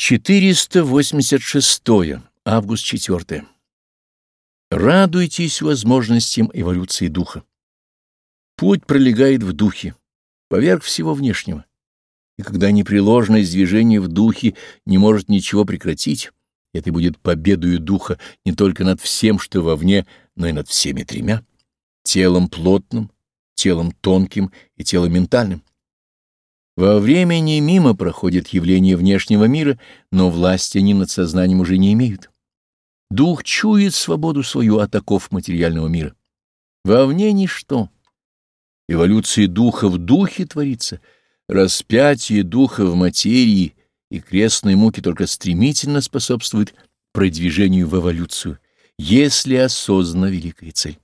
486. Август 4. Радуйтесь возможностям эволюции духа. Путь пролегает в духе, поверх всего внешнего. И когда непреложность движения в духе не может ничего прекратить, это будет победою духа не только над всем, что вовне, но и над всеми тремя — телом плотным, телом тонким и телом ментальным. Во времени мимо проходят явления внешнего мира, но власти они над сознанием уже не имеют. Дух чует свободу свою от оков материального мира. Вовне ничто. Эволюция духа в духе творится, распятие духа в материи и крестные муки только стремительно способствуют продвижению в эволюцию, если осознана великая цель.